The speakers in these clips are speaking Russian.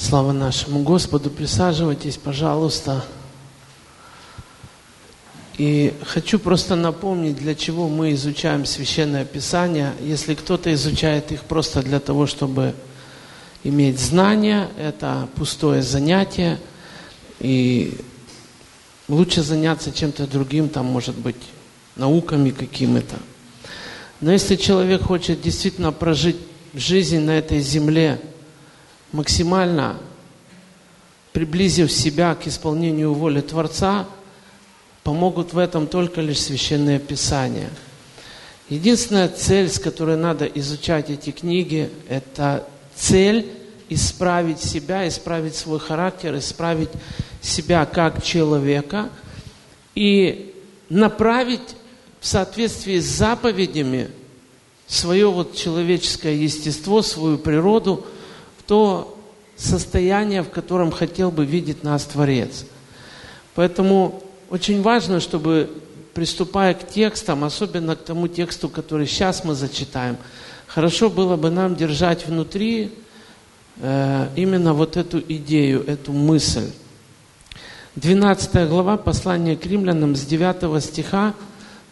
Слава нашему Господу. Присаживайтесь, пожалуйста. И хочу просто напомнить, для чего мы изучаем Священное Писание. Если кто-то изучает их просто для того, чтобы иметь знания, это пустое занятие. И лучше заняться чем-то другим, там, может быть, науками какими-то. Но если человек хочет действительно прожить жизнь на этой земле максимально приблизив себя к исполнению воли Творца, помогут в этом только лишь священное Писание. Единственная цель, с которой надо изучать эти книги, это цель исправить себя, исправить свой характер, исправить себя как человека и направить в соответствии с заповедями свое вот человеческое естество, свою природу то состояние, в котором хотел бы видеть нас Творец. Поэтому очень важно, чтобы, приступая к текстам, особенно к тому тексту, который сейчас мы зачитаем, хорошо было бы нам держать внутри э, именно вот эту идею, эту мысль. 12 глава послания к римлянам с 9 стиха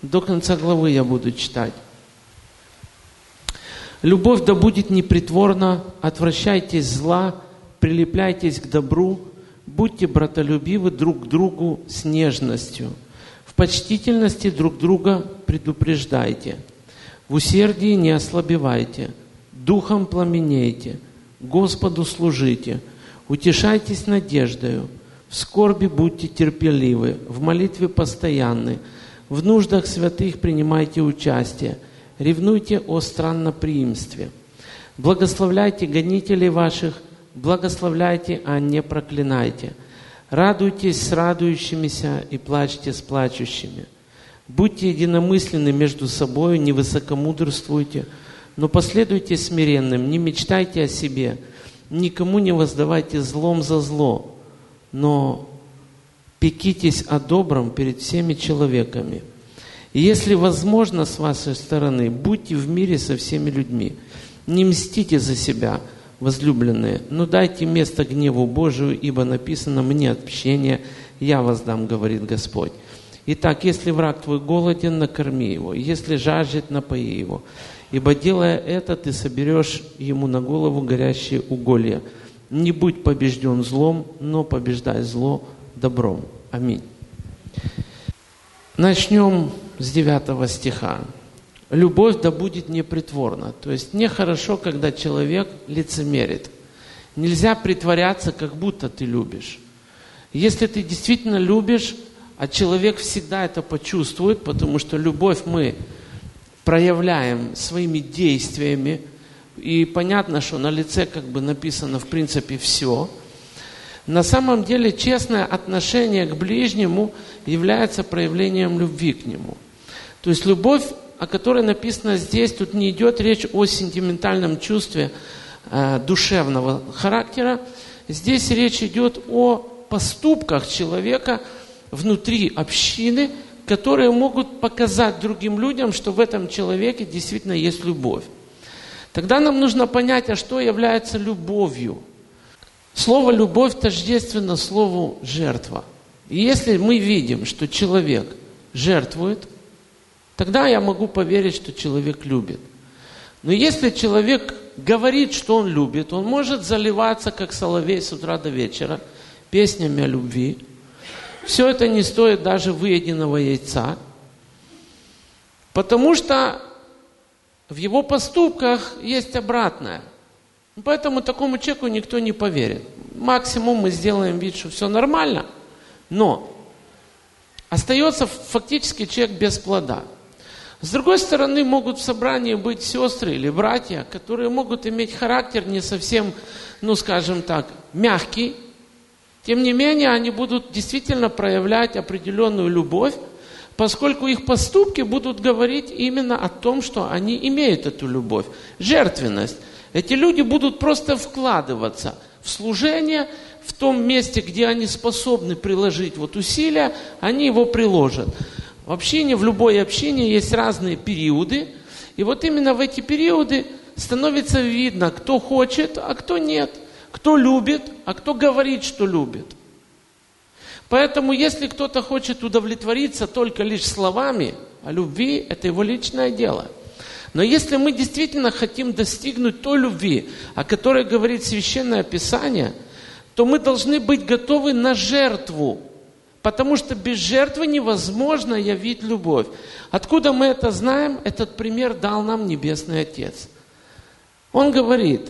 до конца главы я буду читать. Любовь да будет непритворна, отвращайтесь зла, прилепляйтесь к добру, будьте братолюбивы друг к другу с нежностью. В почтительности друг друга предупреждайте. В усердии не ослабевайте, духом пламенейте, Господу служите, утешайтесь надеждою, в скорби будьте терпеливы, в молитве постоянны, в нуждах святых принимайте участие, ревнуйте о странноприимстве. Благословляйте гонителей ваших, благословляйте, а не проклинайте. Радуйтесь с радующимися и плачьте с плачущими. Будьте единомысленны между собой, не высокомудрствуйте, но последуйте смиренным, не мечтайте о себе, никому не воздавайте злом за зло, но пекитесь о добром перед всеми человеками. И если возможно с вашей стороны, будьте в мире со всеми людьми. Не мстите за себя, возлюбленные, но дайте место гневу Божию, ибо написано «Мне отпущение, я воздам», говорит Господь. Итак, если враг твой голоден, накорми его, если жаждет, напои его. Ибо делая это, ты соберешь ему на голову горящие уголья. Не будь побежден злом, но побеждай зло добром. Аминь. Начнем с 9 стиха. Любовь да будет непритворна. То есть нехорошо, когда человек лицемерит. Нельзя притворяться, как будто ты любишь. Если ты действительно любишь, а человек всегда это почувствует, потому что любовь мы проявляем своими действиями, и понятно, что на лице как бы написано в принципе все – на самом деле честное отношение к ближнему является проявлением любви к нему. То есть любовь, о которой написано здесь, тут не идет речь о сентиментальном чувстве э, душевного характера. Здесь речь идет о поступках человека внутри общины, которые могут показать другим людям, что в этом человеке действительно есть любовь. Тогда нам нужно понять, а что является любовью – Слово «любовь» тождественно слову «жертва». И если мы видим, что человек жертвует, тогда я могу поверить, что человек любит. Но если человек говорит, что он любит, он может заливаться, как соловей с утра до вечера, песнями о любви. Все это не стоит даже выеденного яйца, потому что в его поступках есть обратное – Поэтому такому человеку никто не поверит. Максимум мы сделаем вид, что все нормально, но остается фактически человек без плода. С другой стороны, могут в собрании быть сестры или братья, которые могут иметь характер не совсем, ну скажем так, мягкий. Тем не менее, они будут действительно проявлять определенную любовь, поскольку их поступки будут говорить именно о том, что они имеют эту любовь. Жертвенность. Эти люди будут просто вкладываться в служение, в том месте, где они способны приложить вот усилия, они его приложат. В общине, в любой общине есть разные периоды, и вот именно в эти периоды становится видно, кто хочет, а кто нет. кто любит, а кто говорит, что любит. Поэтому, если кто-то хочет удовлетвориться только лишь словами о любви, это его личное дело. Но если мы действительно хотим достигнуть той любви, о которой говорит Священное Писание, то мы должны быть готовы на жертву, потому что без жертвы невозможно явить любовь. Откуда мы это знаем? Этот пример дал нам Небесный Отец. Он говорит,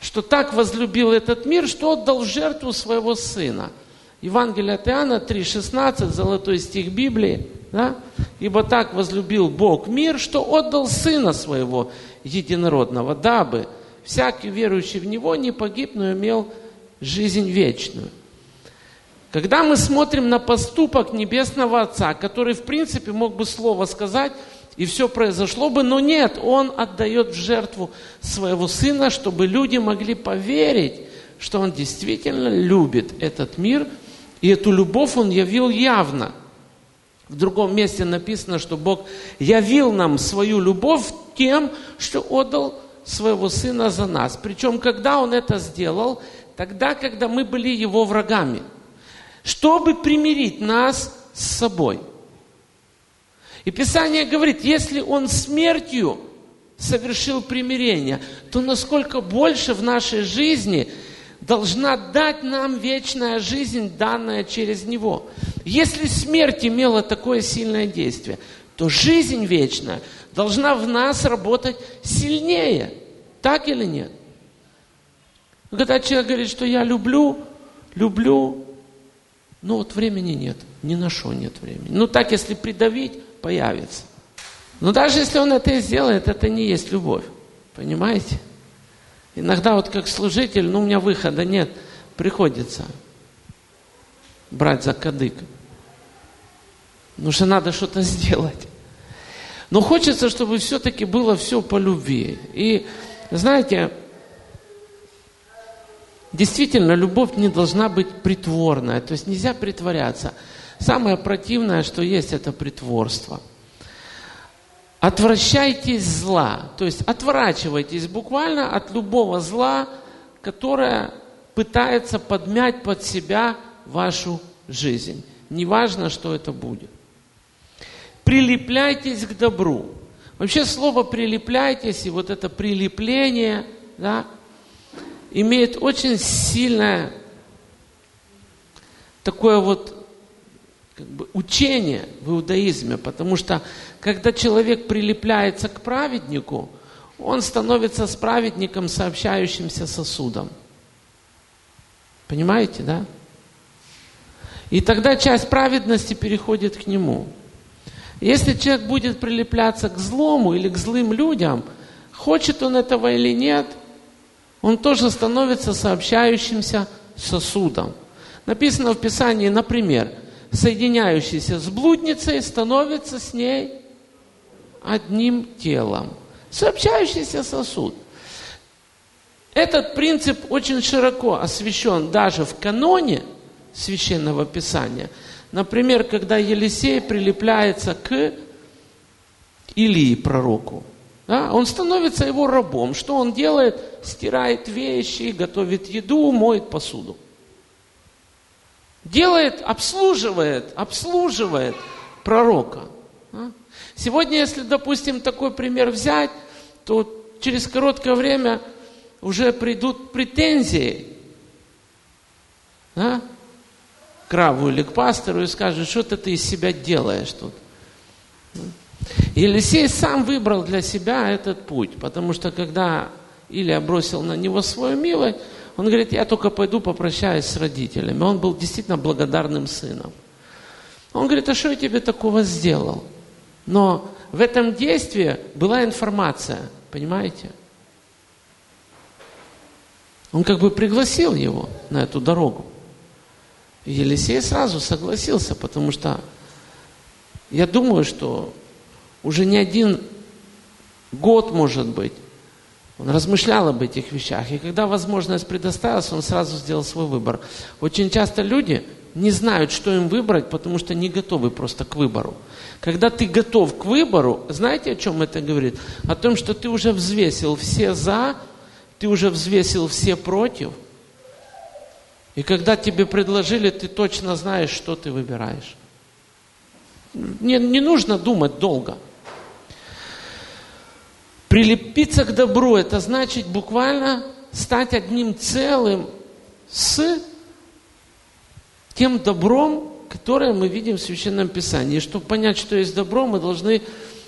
что так возлюбил этот мир, что отдал жертву своего Сына. Евангелие от Иоанна 3,16, золотой стих Библии. Да? Ибо так возлюбил Бог мир, что отдал Сына Своего единородного, дабы всякий верующий в Него не погиб, но имел жизнь вечную. Когда мы смотрим на поступок Небесного Отца, который, в принципе, мог бы слово сказать, и все произошло бы, но нет, Он отдает в жертву своего Сына, чтобы люди могли поверить, что Он действительно любит этот мир, и эту любовь Он явил явно. В другом месте написано, что Бог явил нам свою любовь тем, что отдал своего Сына за нас. Причем, когда Он это сделал, тогда, когда мы были Его врагами – чтобы примирить нас с собой. И Писание говорит, если Он смертью совершил примирение, то насколько больше в нашей жизни должна дать нам вечная жизнь, данная через Него. Если смерть имела такое сильное действие, то жизнь вечная должна в нас работать сильнее. Так или нет? Когда человек говорит, что я люблю, люблю, ну вот времени нет, ни на что нет времени. Ну так, если придавить, появится. Но даже если он это и сделает, это не есть любовь. Понимаете? Иногда вот как служитель, ну у меня выхода нет, приходится брать за кадык. Потому что надо что-то сделать. Но хочется, чтобы все-таки было все по любви. И знаете, Действительно, любовь не должна быть притворная, то есть нельзя притворяться. Самое противное, что есть, это притворство. Отвращайтесь зла, то есть отворачивайтесь буквально от любого зла, которое пытается подмять под себя вашу жизнь. Неважно, что это будет. Прилепляйтесь к добру. Вообще слово прилепляйтесь и вот это прилепление, да, имеет очень сильное такое вот как бы, учение в иудаизме, потому что когда человек прилепляется к праведнику, он становится с праведником сообщающимся сосудом. Понимаете, да? И тогда часть праведности переходит к нему. Если человек будет прилепляться к злому или к злым людям, хочет он этого или нет – он тоже становится сообщающимся сосудом. Написано в Писании, например, соединяющийся с блудницей становится с ней одним телом. Сообщающийся сосуд. Этот принцип очень широко освещен даже в каноне Священного Писания. Например, когда Елисей прилепляется к Илии пророку. Да? Он становится его рабом. Что он делает? Стирает вещи, готовит еду, моет посуду. Делает, обслуживает, обслуживает пророка. Сегодня, если, допустим, такой пример взять, то через короткое время уже придут претензии да, к раву или к пастору и скажут, что ты из себя делаешь тут. Елисей сам выбрал для себя этот путь, потому что когда Илия бросил на него свою милость, он говорит, я только пойду попрощаюсь с родителями. Он был действительно благодарным сыном. Он говорит, а что я тебе такого сделал? Но в этом действии была информация, понимаете? Он как бы пригласил его на эту дорогу. Елисей сразу согласился, потому что я думаю, что уже не один год, может быть, он размышлял об этих вещах. И когда возможность предоставилась, он сразу сделал свой выбор. Очень часто люди не знают, что им выбрать, потому что не готовы просто к выбору. Когда ты готов к выбору, знаете, о чем это говорит? О том, что ты уже взвесил все «за», ты уже взвесил все против, и когда тебе предложили, ты точно знаешь, что ты выбираешь. Не, не нужно думать долго. Прилепиться к добру – это значит буквально стать одним целым с тем добром, которое мы видим в Священном Писании. И чтобы понять, что есть добро, мы должны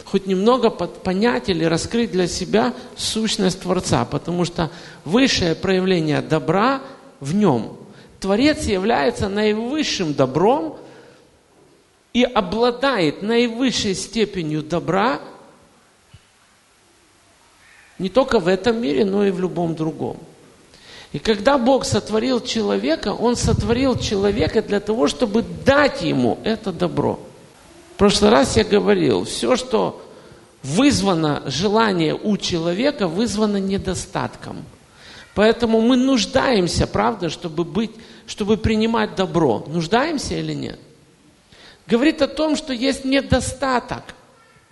хоть немного понять или раскрыть для себя сущность Творца, потому что высшее проявление добра в нем. Творец является наивысшим добром и обладает наивысшей степенью добра – не только в этом мире, но и в любом другом. И когда Бог сотворил человека, Он сотворил человека для того, чтобы дать ему это добро. В прошлый раз я говорил, все, что вызвано желание у человека, вызвано недостатком. Поэтому мы нуждаемся, правда, чтобы быть, чтобы принимать добро. Нуждаемся или нет? Говорит о том, что есть недостаток.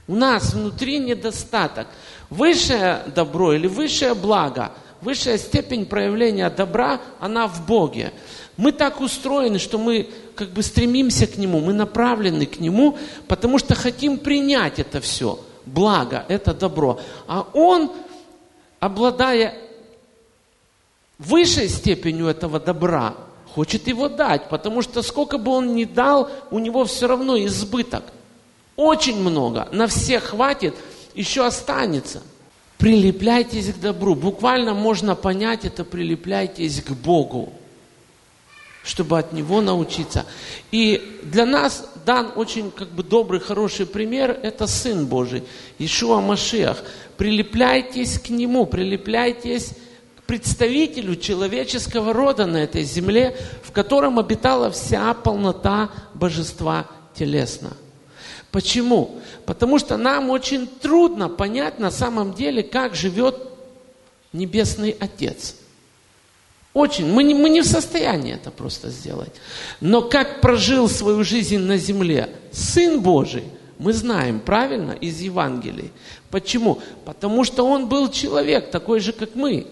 У нас внутри недостаток. Высшее добро или высшее благо, высшая степень проявления добра, она в Боге. Мы так устроены, что мы как бы стремимся к Нему, мы направлены к Нему, потому что хотим принять это все, благо, это добро. А Он, обладая высшей степенью этого добра, хочет его дать, потому что сколько бы он ни дал, у него все равно избыток. Очень много, на всех хватит – еще останется. Прилепляйтесь к добру. Буквально можно понять это, прилепляйтесь к Богу, чтобы от Него научиться. И для нас дан очень как бы добрый, хороший пример, это Сын Божий, Ишуа Машиах. Прилепляйтесь к Нему, прилепляйтесь к представителю человеческого рода на этой земле, в котором обитала вся полнота божества телесно. Почему? Потому что нам очень трудно понять на самом деле, как живет Небесный Отец. Очень. Мы не, мы не в состоянии это просто сделать. Но как прожил свою жизнь на земле Сын Божий, мы знаем, правильно, из Евангелий. Почему? Потому что Он был человек, такой же, как мы.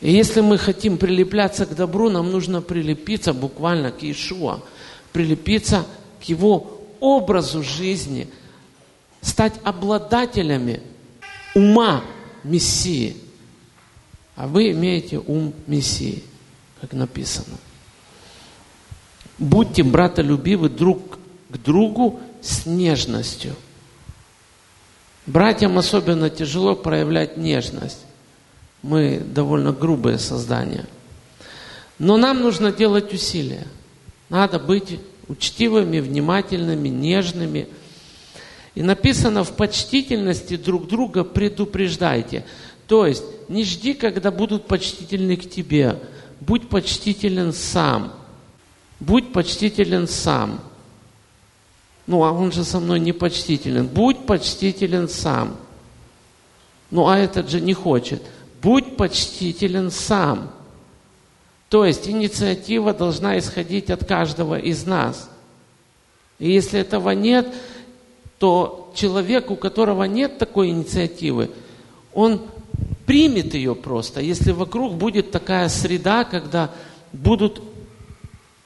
И если мы хотим прилепляться к добру, нам нужно прилепиться буквально к Иешуа, прилепиться к Его образу жизни, стать обладателями ума Мессии. А вы имеете ум Мессии, как написано. Будьте братолюбивы друг к другу с нежностью. Братьям особенно тяжело проявлять нежность. Мы довольно грубые создания. Но нам нужно делать усилия. Надо быть учтивыми, внимательными, нежными. И написано, в почтительности друг друга предупреждайте. То есть, не жди, когда будут почтительны к тебе. Будь почтителен сам. Будь почтителен сам. Ну, а он же со мной не почтителен. Будь почтителен сам. Ну, а этот же не хочет. Будь почтителен сам. То есть инициатива должна исходить от каждого из нас. И если этого нет, то человек, у которого нет такой инициативы, он примет ее просто, если вокруг будет такая среда, когда будут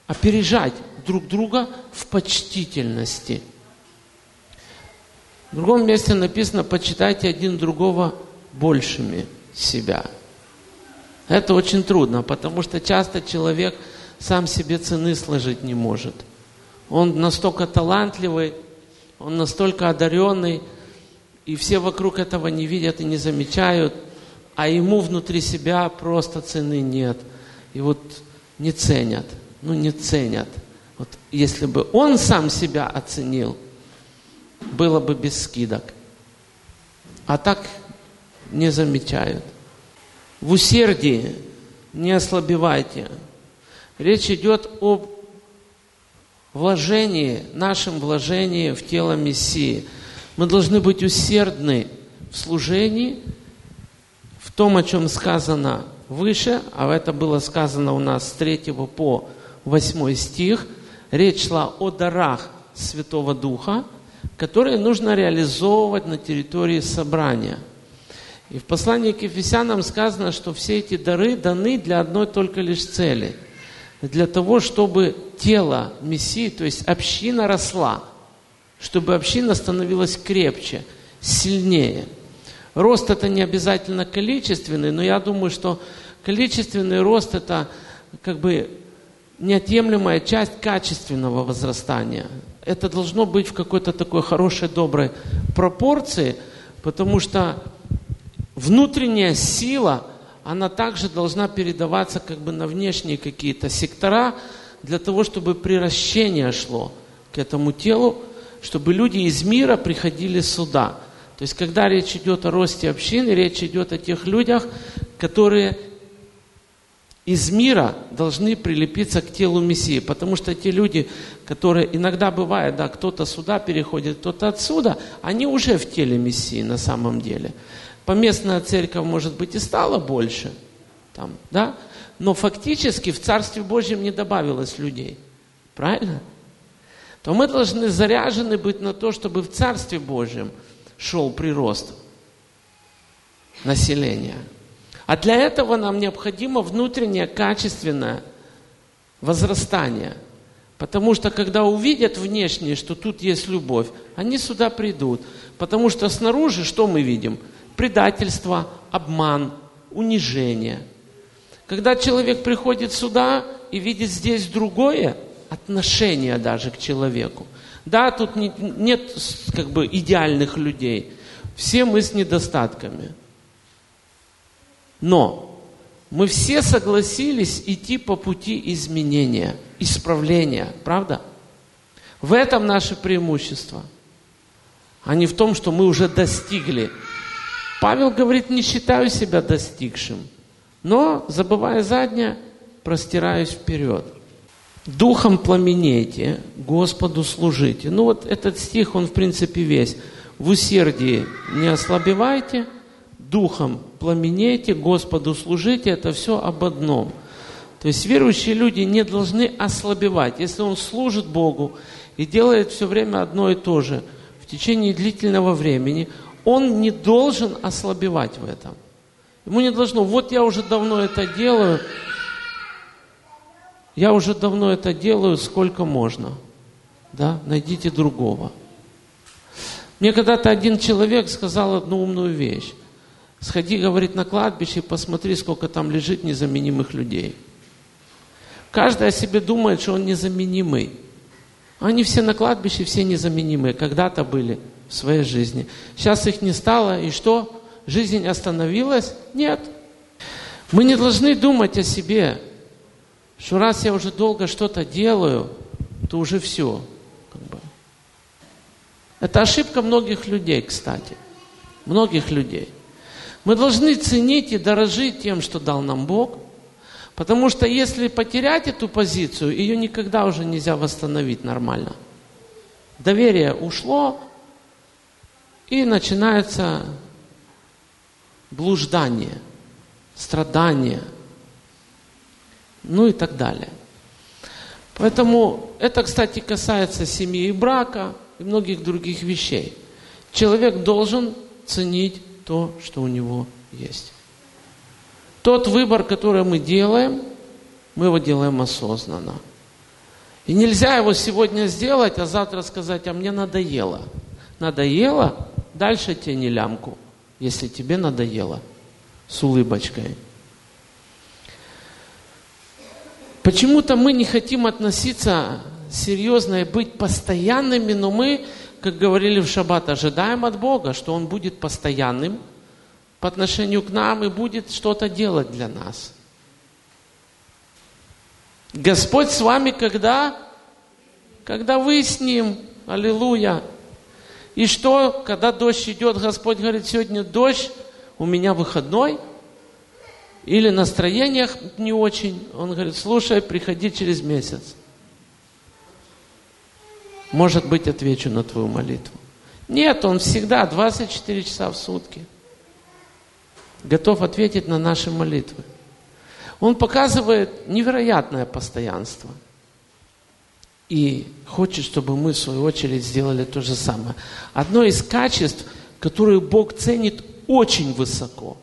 опережать друг друга в почтительности. В другом месте написано, почитайте один другого большими себя – это очень трудно, потому что часто человек сам себе цены сложить не может. Он настолько талантливый, он настолько одаренный, и все вокруг этого не видят и не замечают, а ему внутри себя просто цены нет. И вот не ценят, ну не ценят. Вот если бы он сам себя оценил, было бы без скидок. А так не замечают. В усердии не ослабевайте. Речь идет об вложении, нашем вложении в тело Мессии. Мы должны быть усердны в служении, в том, о чем сказано выше, а это было сказано у нас с 3 по 8 стих. Речь шла о дарах Святого Духа, которые нужно реализовывать на территории собрания – И в послании к Ефесянам сказано, что все эти дары даны для одной только лишь цели. Для того, чтобы тело Мессии, то есть община росла, чтобы община становилась крепче, сильнее. Рост это не обязательно количественный, но я думаю, что количественный рост это как бы неотъемлемая часть качественного возрастания. Это должно быть в какой-то такой хорошей, доброй пропорции, потому что внутренняя сила, она также должна передаваться как бы на внешние какие-то сектора, для того, чтобы приращение шло к этому телу, чтобы люди из мира приходили сюда. То есть, когда речь идет о росте общины, речь идет о тех людях, которые из мира должны прилепиться к телу Мессии. Потому что те люди, которые иногда бывает, да, кто-то сюда переходит, кто-то отсюда, они уже в теле Мессии на самом деле. Поместная церковь, может быть, и стала больше, там, да? но фактически в Царстве Божьем не добавилось людей. Правильно? То мы должны заряжены быть на то, чтобы в Царстве Божьем шел прирост населения. А для этого нам необходимо внутреннее качественное возрастание. Потому что когда увидят внешние, что тут есть любовь, они сюда придут. Потому что снаружи что мы видим? Предательство, обман, унижение. Когда человек приходит сюда и видит здесь другое, отношение даже к человеку. Да, тут нет как бы идеальных людей. Все мы с недостатками. Но мы все согласились идти по пути изменения, исправления, правда? В этом наше преимущество, а не в том, что мы уже достигли. Павел говорит, не считаю себя достигшим, но, забывая заднее, простираюсь вперед. Духом пламенейте, Господу служите. Ну вот этот стих, он в принципе весь. В усердии не ослабевайте – духом пламенейте, Господу служите, это все об одном. То есть верующие люди не должны ослабевать. Если он служит Богу и делает все время одно и то же в течение длительного времени, он не должен ослабевать в этом. Ему не должно, вот я уже давно это делаю, я уже давно это делаю, сколько можно. Да, найдите другого. Мне когда-то один человек сказал одну умную вещь. Сходи, говорит, на кладбище, посмотри, сколько там лежит незаменимых людей. Каждый о себе думает, что он незаменимый. Они все на кладбище, все незаменимые. Когда-то были в своей жизни. Сейчас их не стало, и что? Жизнь остановилась? Нет. Мы не должны думать о себе, что раз я уже долго что-то делаю, то уже все. Как бы. Это ошибка многих людей, кстати. Многих людей. Мы должны ценить и дорожить тем, что дал нам Бог, потому что если потерять эту позицию, ее никогда уже нельзя восстановить нормально. Доверие ушло, и начинается блуждание, страдание, ну и так далее. Поэтому это, кстати, касается семьи и брака и многих других вещей. Человек должен ценить то, что у него есть. Тот выбор, который мы делаем, мы его делаем осознанно. И нельзя его сегодня сделать, а завтра сказать, а мне надоело. Надоело, дальше тяни лямку, если тебе надоело, с улыбочкой. Почему-то мы не хотим относиться серьезно и быть постоянными, но мы как говорили в шаббат, ожидаем от Бога, что Он будет постоянным по отношению к нам и будет что-то делать для нас. Господь с вами когда? Когда вы с Ним. Аллилуйя. И что, когда дождь идет, Господь говорит, сегодня дождь, у меня выходной, или настроениях не очень. Он говорит, слушай, приходи через месяц. Может быть, отвечу на твою молитву. Нет, Он всегда 24 часа в сутки готов ответить на наши молитвы. Он показывает невероятное постоянство. И хочет, чтобы мы, в свою очередь, сделали то же самое. Одно из качеств, которое Бог ценит очень высоко,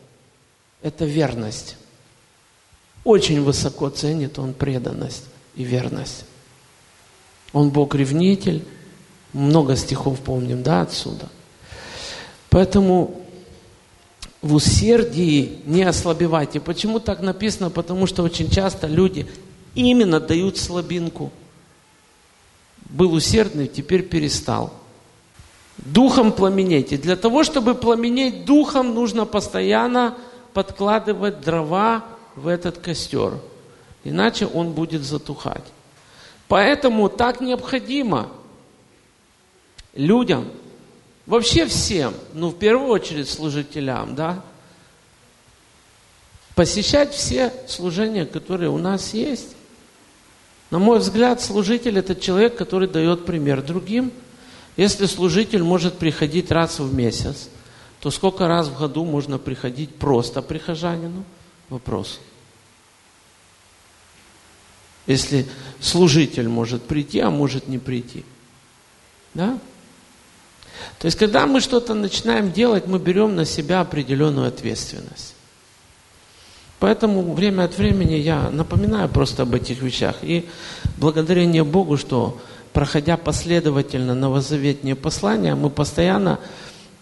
это верность. Очень высоко ценит он преданность и верность. Он Бог-ревнитель, много стихов помним, да, отсюда. Поэтому в усердии не ослабевайте. Почему так написано? Потому что очень часто люди именно дают слабинку. Был усердный, теперь перестал. Духом пламенейте. Для того, чтобы пламенеть духом, нужно постоянно подкладывать дрова в этот костер. Иначе он будет затухать. Поэтому так необходимо людям, вообще всем, ну в первую очередь служителям, да, посещать все служения, которые у нас есть. На мой взгляд, служитель – это человек, который дает пример другим. Если служитель может приходить раз в месяц, то сколько раз в году можно приходить просто прихожанину? Вопрос. Если служитель может прийти, а может не прийти. Да? То есть, когда мы что-то начинаем делать, мы берем на себя определенную ответственность. Поэтому время от времени я напоминаю просто об этих вещах. И благодарение Богу, что проходя последовательно новозаветные послания, мы постоянно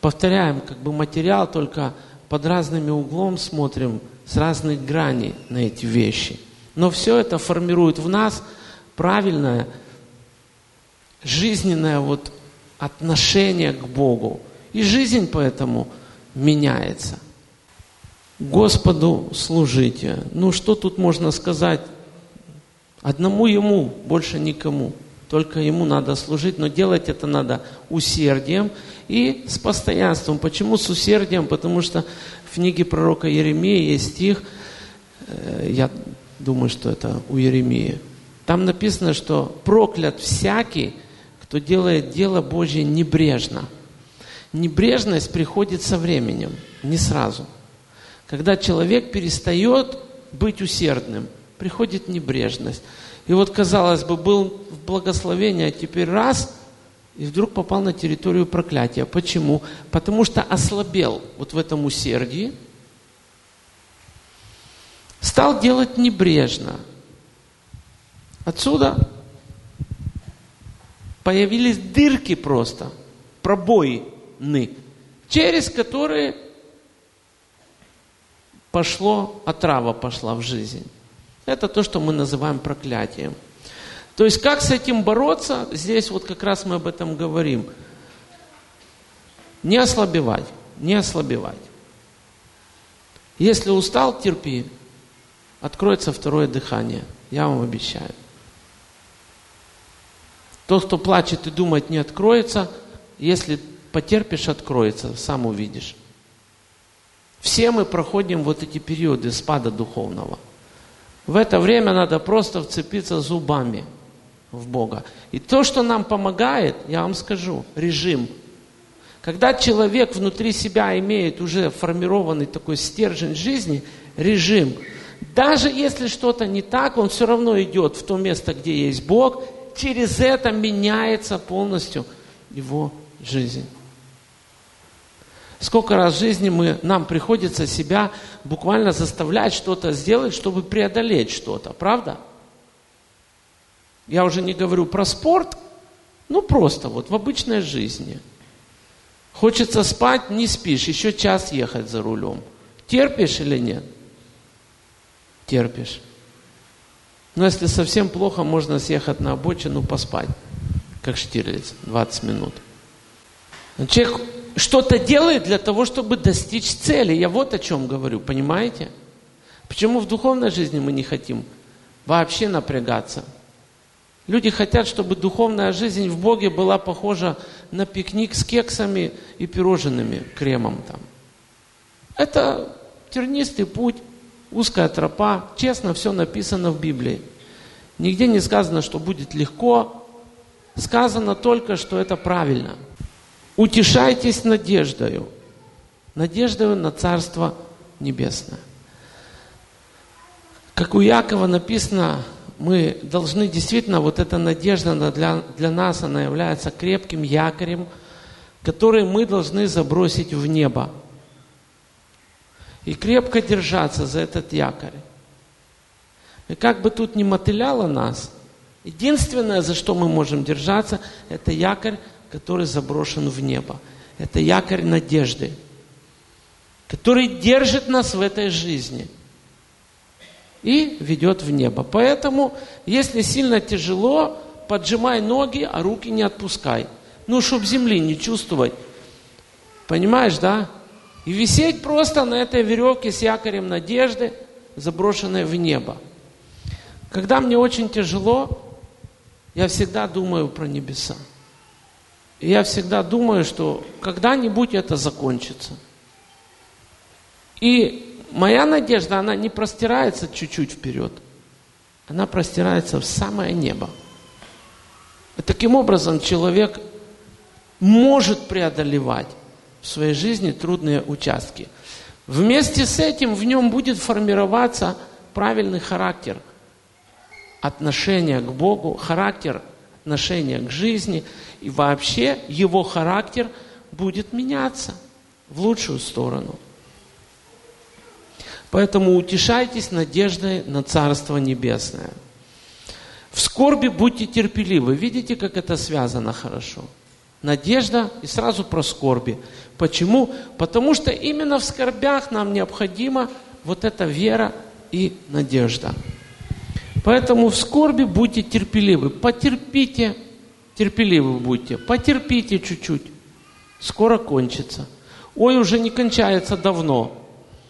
повторяем как бы материал, только под разными углом смотрим с разных граней на эти вещи. Но все это формирует в нас правильное, жизненное вот отношение к Богу. И жизнь поэтому меняется. Господу служите. Ну, что тут можно сказать? Одному Ему, больше никому. Только Ему надо служить, но делать это надо усердием и с постоянством. Почему с усердием? Потому что в книге пророка Еремии есть стих, э, я думаю, что это у Еремии. Там написано, что проклят всякий, кто делает дело Божье небрежно. Небрежность приходит со временем, не сразу – когда человек перестает быть усердным, приходит небрежность. И вот, казалось бы, был в благословении, а теперь раз, и вдруг попал на территорию проклятия. Почему? Потому что ослабел вот в этом усердии, стал делать небрежно. Отсюда появились дырки просто, пробоины, через которые пошло, отрава пошла в жизнь. Это то, что мы называем проклятием. То есть как с этим бороться? Здесь вот как раз мы об этом говорим. Не ослабевать, не ослабевать. Если устал, терпи. Откроется второе дыхание. Я вам обещаю. Тот, кто плачет и думает, не откроется, если потерпишь, откроется, сам увидишь. Все мы проходим вот эти периоды спада духовного. В это время надо просто вцепиться зубами в Бога. И то, что нам помогает, я вам скажу, режим. Когда человек внутри себя имеет уже формированный такой стержень жизни, режим, даже если что-то не так, он все равно идет в то место, где есть Бог, через это меняется полностью его жизнь. Сколько раз в жизни мы, нам приходится себя буквально заставлять что-то сделать, чтобы преодолеть что-то, правда? Я уже не говорю про спорт, ну просто вот в обычной жизни. Хочется спать, не спишь, еще час ехать за рулем. Терпишь или нет? Терпишь. Но если совсем плохо, можно съехать на обочину, поспать, как Штирлиц, 20 минут. Человек что-то делает для того, чтобы достичь цели. Я вот о чем говорю, понимаете? Почему в духовной жизни мы не хотим вообще напрягаться? Люди хотят, чтобы духовная жизнь в Боге была похожа на пикник с кексами и пирожными, кремом там. Это тернистый путь, узкая тропа. Честно, все написано в Библии. Нигде не сказано, что будет легко. Сказано только, что это правильно – Утешайтесь надеждою, надеждою на Царство Небесное. Как у Якова написано, мы должны действительно, вот эта надежда для, для нас, она является крепким якорем, который мы должны забросить в небо. И крепко держаться за этот якорь. И как бы тут ни мотыляло нас, единственное, за что мы можем держаться, это якорь, который заброшен в небо. Это якорь надежды, который держит нас в этой жизни и ведет в небо. Поэтому, если сильно тяжело, поджимай ноги, а руки не отпускай. Ну, чтобы земли не чувствовать. Понимаешь, да? И висеть просто на этой веревке с якорем надежды, заброшенной в небо. Когда мне очень тяжело, я всегда думаю про небеса. И я всегда думаю, что когда-нибудь это закончится. И моя надежда, она не простирается чуть-чуть вперед. Она простирается в самое небо. И таким образом человек может преодолевать в своей жизни трудные участки. Вместе с этим в нем будет формироваться правильный характер отношения к Богу, характер отношения к жизни, и вообще его характер будет меняться в лучшую сторону. Поэтому утешайтесь надеждой на Царство Небесное. В скорби будьте терпеливы. Видите, как это связано хорошо? Надежда и сразу про скорби. Почему? Потому что именно в скорбях нам необходима вот эта вера и надежда. Поэтому в скорби будьте терпеливы. Потерпите, терпеливы будьте. Потерпите чуть-чуть. Скоро кончится. Ой, уже не кончается давно.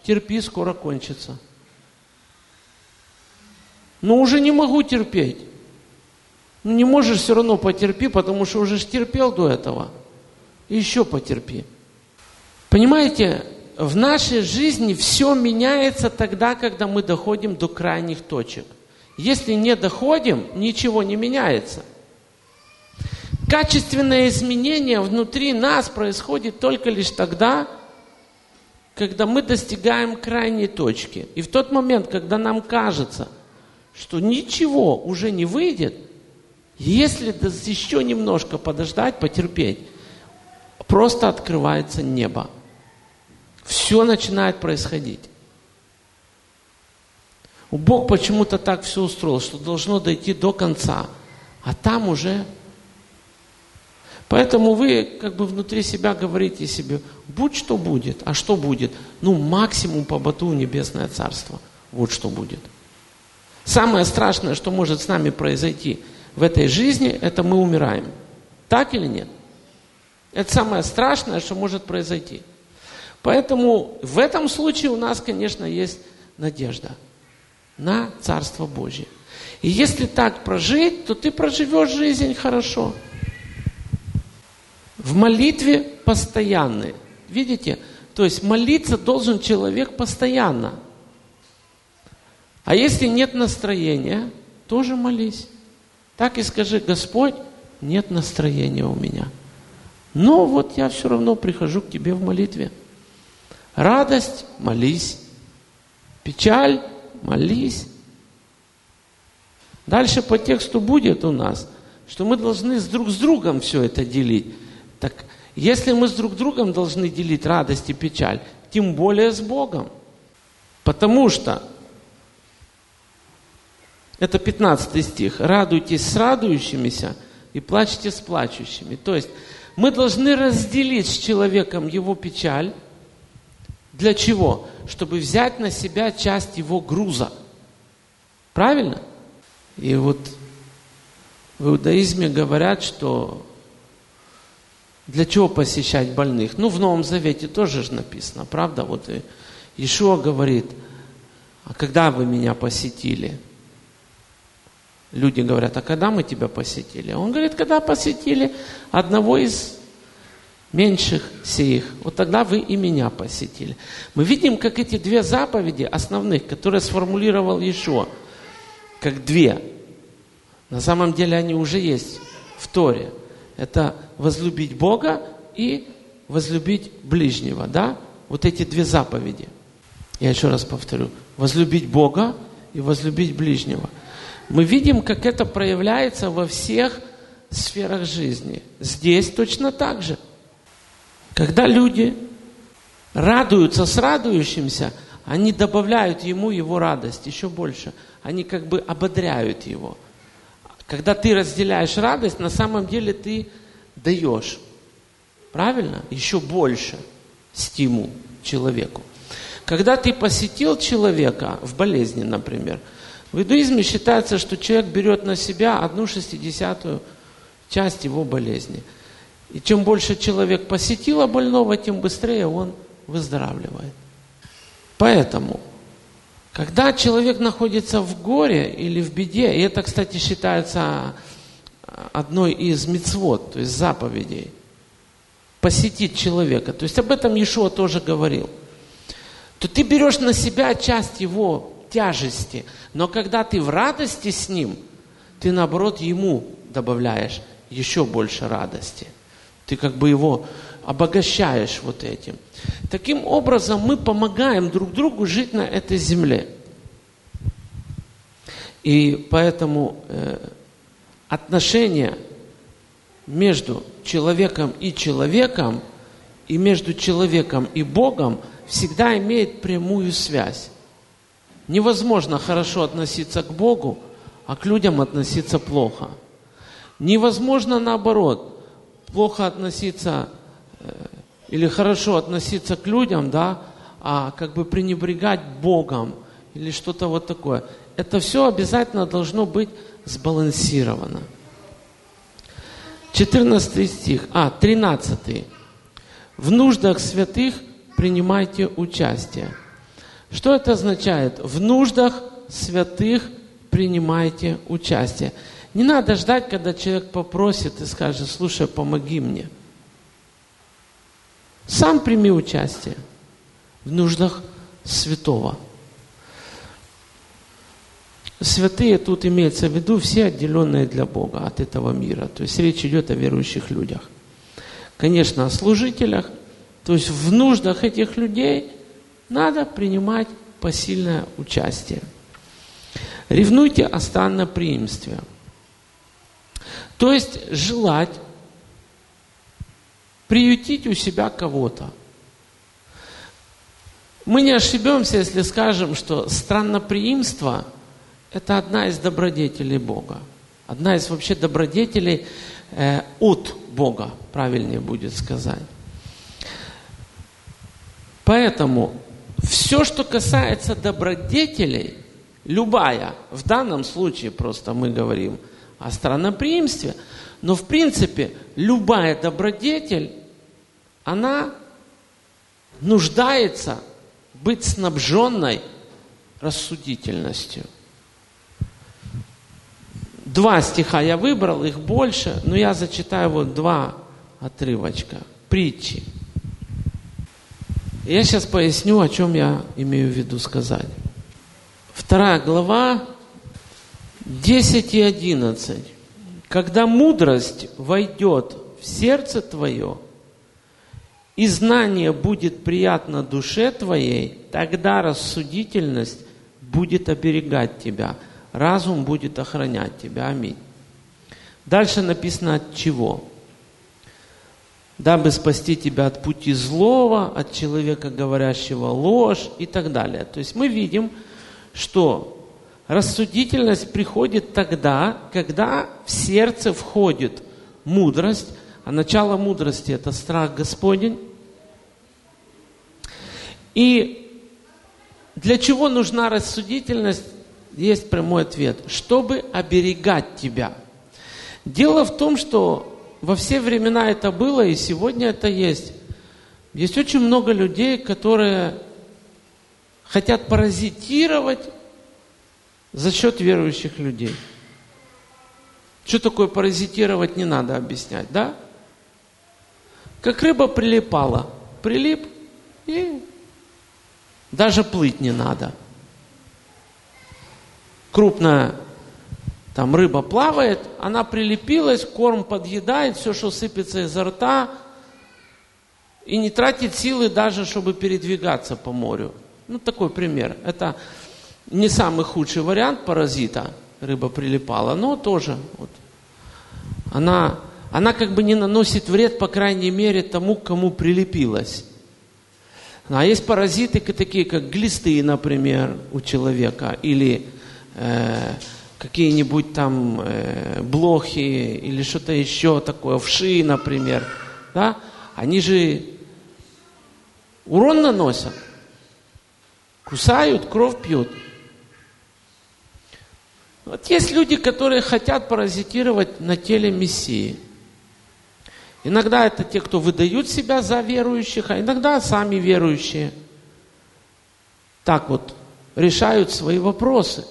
Терпи, скоро кончится. Но уже не могу терпеть. Ну не можешь все равно потерпи, потому что уже терпел до этого. еще потерпи. Понимаете, в нашей жизни все меняется тогда, когда мы доходим до крайних точек. Если не доходим, ничего не меняется. Качественное изменение внутри нас происходит только лишь тогда, когда мы достигаем крайней точки. И в тот момент, когда нам кажется, что ничего уже не выйдет, если еще немножко подождать, потерпеть, просто открывается небо все начинает происходить. Бог почему-то так все устроил, что должно дойти до конца, а там уже... Поэтому вы как бы внутри себя говорите себе, будь что будет, а что будет? Ну, максимум по бату небесное царство. Вот что будет. Самое страшное, что может с нами произойти в этой жизни, это мы умираем. Так или нет? Это самое страшное, что может произойти – Поэтому в этом случае у нас, конечно, есть надежда на Царство Божье. И если так прожить, то ты проживешь жизнь хорошо. В молитве постоянной. Видите? То есть молиться должен человек постоянно. А если нет настроения, тоже молись. Так и скажи, Господь, нет настроения у меня. Но вот я все равно прихожу к Тебе в молитве. Радость – молись. Печаль – молись. Дальше по тексту будет у нас, что мы должны с друг с другом все это делить. Так если мы с друг другом должны делить радость и печаль, тем более с Богом. Потому что, это 15 стих, радуйтесь с радующимися и плачьте с плачущими. То есть мы должны разделить с человеком его печаль, для чего? Чтобы взять на себя часть его груза. Правильно? И вот в иудаизме говорят, что для чего посещать больных? Ну, в Новом Завете тоже же написано, правда? Вот Ишуа говорит, а когда вы меня посетили? Люди говорят, а когда мы тебя посетили? Он говорит, когда посетили одного из меньших сих, вот тогда вы и меня посетили. Мы видим, как эти две заповеди основных, которые сформулировал Ишуа, как две, на самом деле они уже есть в Торе. Это возлюбить Бога и возлюбить ближнего, да? Вот эти две заповеди. Я еще раз повторю. Возлюбить Бога и возлюбить ближнего. Мы видим, как это проявляется во всех сферах жизни. Здесь точно так же – когда люди радуются с радующимся, они добавляют ему его радость еще больше. Они как бы ободряют его. Когда ты разделяешь радость, на самом деле ты даешь. Правильно? Еще больше стимул человеку. Когда ты посетил человека в болезни, например, в иудаизме считается, что человек берет на себя одну шестидесятую часть его болезни. И чем больше человек посетил больного, тем быстрее он выздоравливает. Поэтому, когда человек находится в горе или в беде, и это, кстати, считается одной из мецвод, то есть заповедей, посетить человека, то есть об этом Иешуа тоже говорил, то ты берешь на себя часть его тяжести, но когда ты в радости с ним, ты наоборот ему добавляешь еще больше радости. Ты как бы его обогащаешь вот этим. Таким образом мы помогаем друг другу жить на этой земле. И поэтому э, отношения между человеком и человеком и между человеком и Богом всегда имеет прямую связь. Невозможно хорошо относиться к Богу, а к людям относиться плохо. Невозможно наоборот плохо относиться э, или хорошо относиться к людям, да, а как бы пренебрегать Богом или что-то вот такое. Это все обязательно должно быть сбалансировано. 14 стих, а, 13. В нуждах святых принимайте участие. Что это означает? В нуждах святых принимайте участие. Не надо ждать, когда человек попросит и скажет, слушай, помоги мне. Сам прими участие в нуждах святого. Святые тут имеется в виду все отделенные для Бога от этого мира. То есть речь идет о верующих людях. Конечно, о служителях. То есть в нуждах этих людей надо принимать посильное участие. Ревнуйте о странноприимстве – то есть желать приютить у себя кого-то. Мы не ошибемся, если скажем, что странноприимство – это одна из добродетелей Бога. Одна из вообще добродетелей э, от Бога, правильнее будет сказать. Поэтому все, что касается добродетелей, любая, в данном случае просто мы говорим – о странноприимстве. Но в принципе любая добродетель, она нуждается быть снабженной рассудительностью. Два стиха я выбрал, их больше, но я зачитаю вот два отрывочка. Притчи. Я сейчас поясню, о чем я имею в виду сказать. Вторая глава, 10 и 11. Когда мудрость войдет в сердце твое, и знание будет приятно душе твоей, тогда рассудительность будет оберегать тебя, разум будет охранять тебя. Аминь. Дальше написано от чего? Дабы спасти тебя от пути злого, от человека, говорящего ложь и так далее. То есть мы видим, что Рассудительность приходит тогда, когда в сердце входит мудрость, а начало мудрости – это страх Господень. И для чего нужна рассудительность? Есть прямой ответ. Чтобы оберегать тебя. Дело в том, что во все времена это было, и сегодня это есть. Есть очень много людей, которые хотят паразитировать за счет верующих людей. Что такое паразитировать, не надо объяснять, да? Как рыба прилипала. Прилип и даже плыть не надо. Крупная там рыба плавает, она прилепилась, корм подъедает, все, что сыпется изо рта, и не тратит силы даже, чтобы передвигаться по морю. Ну, такой пример. Это не самый худший вариант паразита, рыба прилипала, но тоже вот, она, она как бы не наносит вред, по крайней мере, тому, кому прилепилась. А есть паразиты такие, как глисты, например, у человека, или э, какие-нибудь там э, блохи, или что-то еще такое, вши, например. Да? Они же урон наносят, кусают, кровь пьют. Вот есть люди, которые хотят паразитировать на теле Мессии. Иногда это те, кто выдают себя за верующих, а иногда сами верующие так вот решают свои вопросы.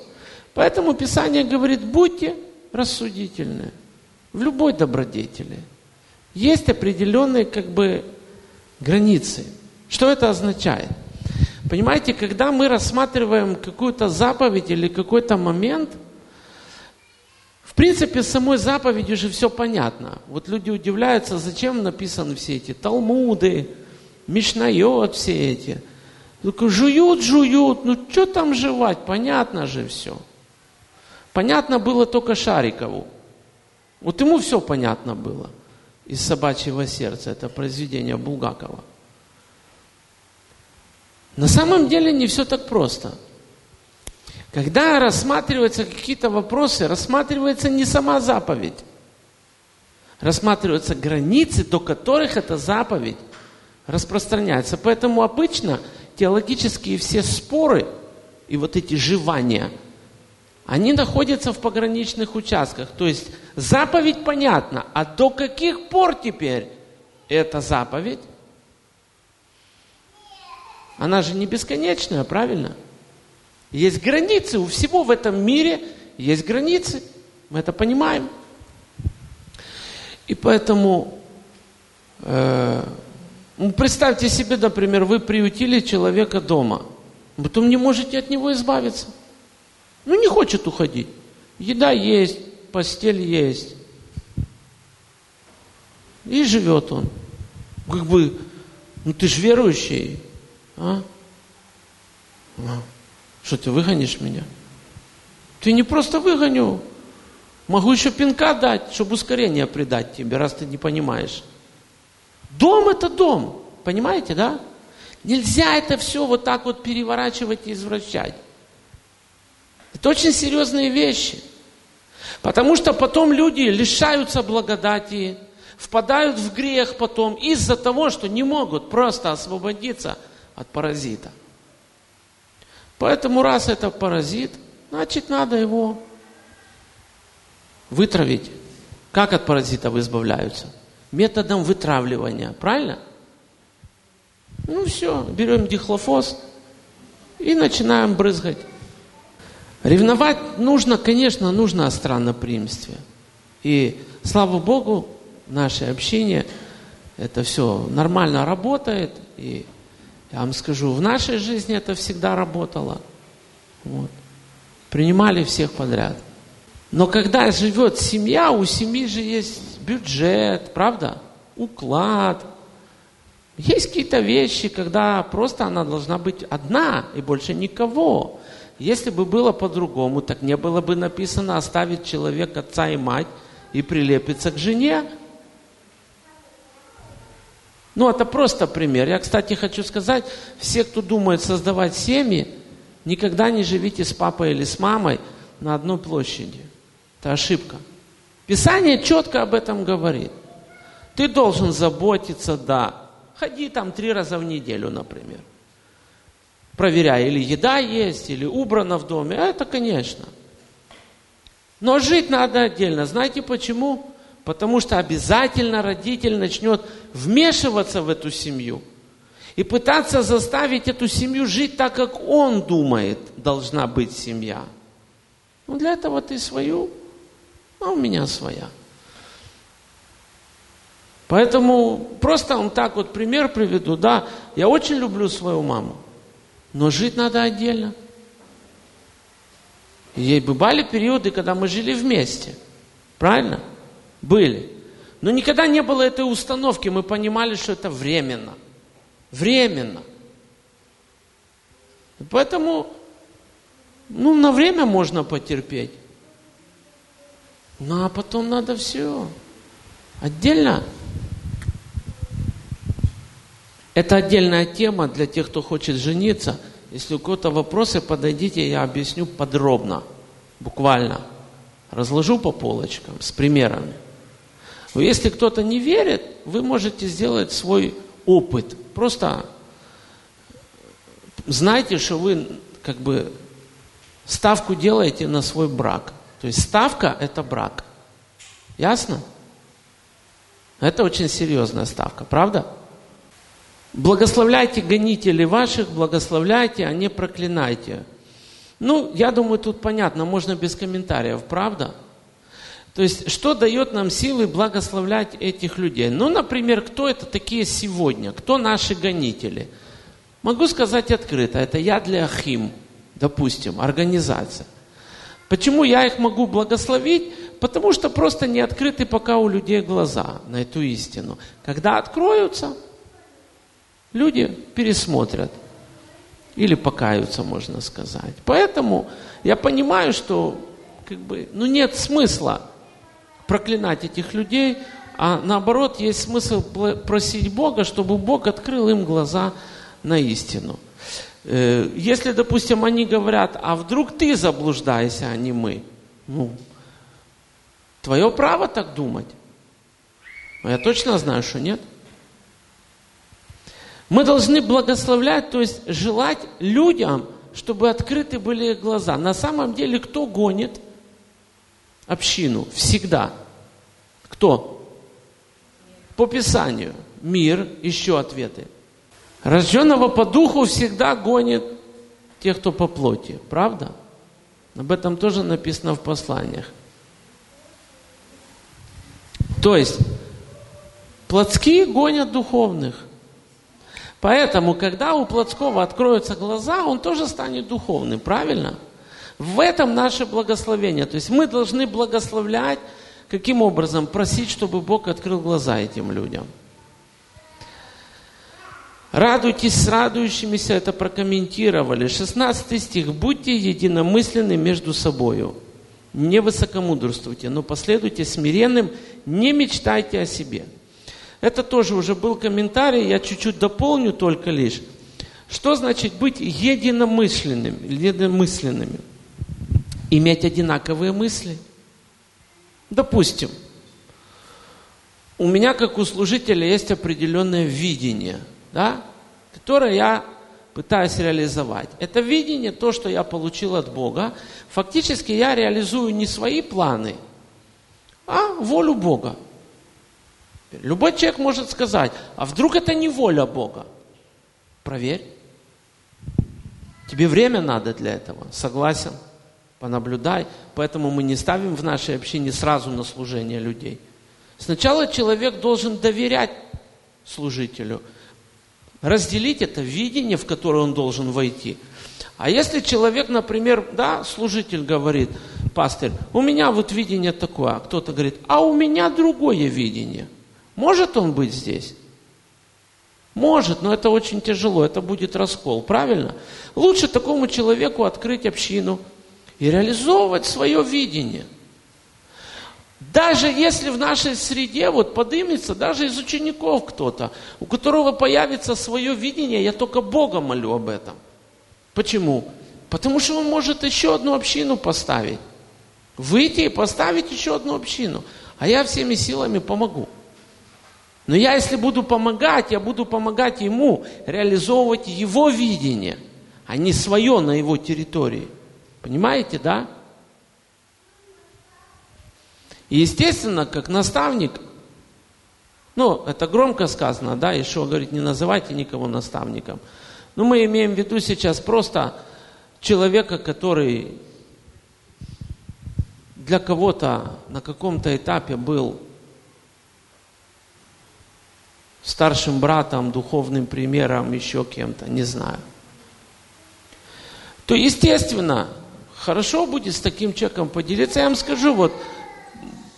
Поэтому Писание говорит, будьте рассудительны в любой добродетели. Есть определенные как бы границы. Что это означает? Понимаете, когда мы рассматриваем какую-то заповедь или какой-то момент – в принципе, с самой заповедью же все понятно. Вот люди удивляются, зачем написаны все эти Талмуды, Мишнайот, все эти. Только жуют, жуют, ну что там жевать, понятно же все. Понятно было только Шарикову. Вот ему все понятно было. Из собачьего сердца, это произведение Булгакова. На самом деле не все так просто. Когда рассматриваются какие-то вопросы, рассматривается не сама заповедь. Рассматриваются границы, до которых эта заповедь распространяется. Поэтому обычно теологические все споры и вот эти жевания, они находятся в пограничных участках. То есть заповедь понятна, а до каких пор теперь эта заповедь? Она же не бесконечная, правильно? Есть границы, у всего в этом мире есть границы. Мы это понимаем. И поэтому, э, ну, представьте себе, например, вы приютили человека дома, потом не можете от него избавиться. Ну, не хочет уходить. Еда есть, постель есть. И живет он. Как бы, ну ты же верующий, а? Что ты выгонишь меня? Ты не просто выгоню. Могу еще пинка дать, чтобы ускорение придать тебе, раз ты не понимаешь. Дом это дом. Понимаете, да? Нельзя это все вот так вот переворачивать и извращать. Это очень серьезные вещи. Потому что потом люди лишаются благодати, впадают в грех потом из-за того, что не могут просто освободиться от паразита. Поэтому раз это паразит, значит надо его вытравить. Как от паразитов избавляются? Методом вытравливания, правильно? Ну все, берем дихлофос и начинаем брызгать. Ревновать нужно, конечно, нужно о странноприимстве. И слава Богу, наше общение, это все нормально работает, и я вам скажу, в нашей жизни это всегда работало. Вот. Принимали всех подряд. Но когда живет семья, у семьи же есть бюджет, правда? Уклад. Есть какие-то вещи, когда просто она должна быть одна и больше никого. Если бы было по-другому, так не было бы написано оставить человек отца и мать и прилепиться к жене. Ну, это просто пример. Я, кстати, хочу сказать, все, кто думает создавать семьи, никогда не живите с папой или с мамой на одной площади. Это ошибка. Писание четко об этом говорит. Ты должен заботиться, да. Ходи там три раза в неделю, например. Проверяй, или еда есть, или убрано в доме. Это, конечно. Но жить надо отдельно. Знаете почему? Потому что обязательно родитель начнет вмешиваться в эту семью и пытаться заставить эту семью жить так, как он думает, должна быть семья. Ну, для этого ты свою, а у меня своя. Поэтому просто он так вот пример приведу. Да, я очень люблю свою маму, но жить надо отдельно. Ей бывали периоды, когда мы жили вместе. Правильно? Были. Но никогда не было этой установки, мы понимали, что это временно. Временно. Поэтому, ну, на время можно потерпеть. Ну, а потом надо все. Отдельно. Это отдельная тема для тех, кто хочет жениться. Если у кого-то вопросы, подойдите, я объясню подробно, буквально. Разложу по полочкам с примерами. Но если кто-то не верит, вы можете сделать свой опыт. Просто знайте, что вы как бы ставку делаете на свой брак. То есть ставка – это брак. Ясно? Это очень серьезная ставка, правда? Благословляйте гонителей ваших, благословляйте, а не проклинайте. Ну, я думаю, тут понятно, можно без комментариев, правда? То есть, что дает нам силы благословлять этих людей? Ну, например, кто это такие сегодня? Кто наши гонители? Могу сказать открыто, это я для Ахим, допустим, организация. Почему я их могу благословить? Потому что просто не открыты пока у людей глаза на эту истину. Когда откроются, люди пересмотрят. Или покаются, можно сказать. Поэтому я понимаю, что как бы, ну нет смысла проклинать этих людей, а наоборот есть смысл просить Бога, чтобы Бог открыл им глаза на истину. Э, если, допустим, они говорят, а вдруг ты заблуждаешься, а не мы, ну, твое право так думать. Я точно знаю, что нет. Мы должны благословлять, то есть желать людям, чтобы открыты были глаза. На самом деле, кто гонит общину? Всегда. Кто? По Писанию. Мир, еще ответы. Рожденного по духу всегда гонит тех, кто по плоти. Правда? Об этом тоже написано в посланиях. То есть, плотские гонят духовных. Поэтому, когда у плотского откроются глаза, он тоже станет духовным, правильно? В этом наше благословение. То есть мы должны благословлять, каким образом? Просить, чтобы Бог открыл глаза этим людям. Радуйтесь с радующимися, это прокомментировали. 16 стих. Будьте единомысленны между собою. Не высокомудрствуйте, но последуйте смиренным, не мечтайте о себе. Это тоже уже был комментарий, я чуть-чуть дополню только лишь. Что значит быть единомысленными? единомысленными? Иметь одинаковые мысли. Допустим, у меня, как у служителя, есть определенное видение, да, которое я пытаюсь реализовать. Это видение, то, что я получил от Бога, фактически я реализую не свои планы, а волю Бога. Любой человек может сказать, а вдруг это не воля Бога? Проверь. Тебе время надо для этого. Согласен? Понаблюдай. Поэтому мы не ставим в нашей общине сразу на служение людей. Сначала человек должен доверять служителю, разделить это видение, в которое он должен войти. А если человек, например, да, служитель говорит, пастырь, у меня вот видение такое, а кто-то говорит, а у меня другое видение – может он быть здесь? Может, но это очень тяжело, это будет раскол, правильно? Лучше такому человеку открыть общину и реализовывать свое видение. Даже если в нашей среде вот подымется, даже из учеников кто-то, у которого появится свое видение, я только Бога молю об этом. Почему? Потому что он может еще одну общину поставить. Выйти и поставить еще одну общину. А я всеми силами помогу. Но я, если буду помогать, я буду помогать ему реализовывать его видение, а не свое на его территории. Понимаете, да? И, естественно, как наставник, ну, это громко сказано, да, еще говорит, не называйте никого наставником. Но мы имеем в виду сейчас просто человека, который для кого-то на каком-то этапе был старшим братом, духовным примером, еще кем-то, не знаю. То, естественно, хорошо будет с таким человеком поделиться. Я вам скажу, вот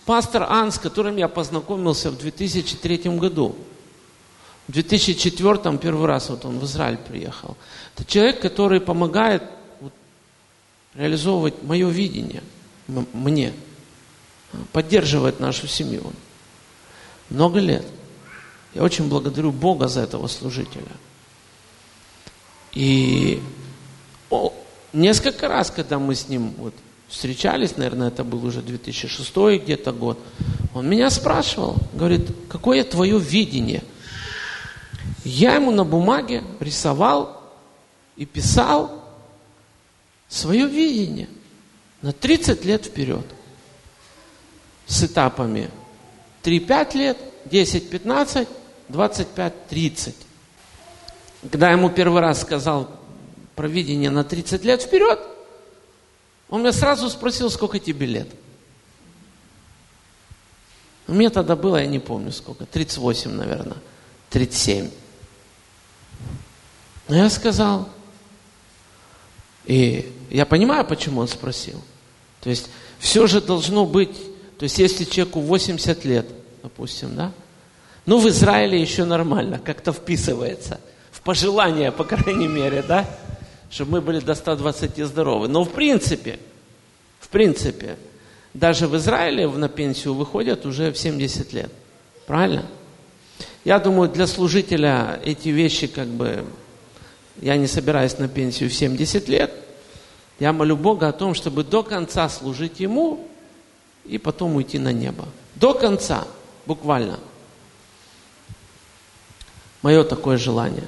пастор Ан, с которым я познакомился в 2003 году, в 2004 первый раз вот он в Израиль приехал. Это человек, который помогает вот, реализовывать мое видение мне, поддерживает нашу семью. Много лет. Я очень благодарю Бога за этого служителя. И о, несколько раз, когда мы с ним вот встречались, наверное, это был уже 2006 где-то год, он меня спрашивал, говорит, какое твое видение? Я ему на бумаге рисовал и писал свое видение на 30 лет вперед с этапами 3-5 лет, 10-15, 25-30. Когда я ему первый раз сказал про видение на 30 лет вперед, он меня сразу спросил, сколько тебе лет. Мне тогда было, я не помню сколько, 38, наверное, 37. Но я сказал, и я понимаю, почему он спросил. То есть все же должно быть, то есть если человеку 80 лет, допустим, да, ну в Израиле еще нормально, как-то вписывается, в пожелание, по крайней мере, да, чтобы мы были до 120 здоровы. Но в принципе, в принципе, даже в Израиле на пенсию выходят уже в 70 лет. Правильно? Я думаю, для служителя эти вещи как бы... Я не собираюсь на пенсию в 70 лет. Я молю Бога о том, чтобы до конца служить Ему и потом уйти на небо. До конца, буквально. Мое такое желание.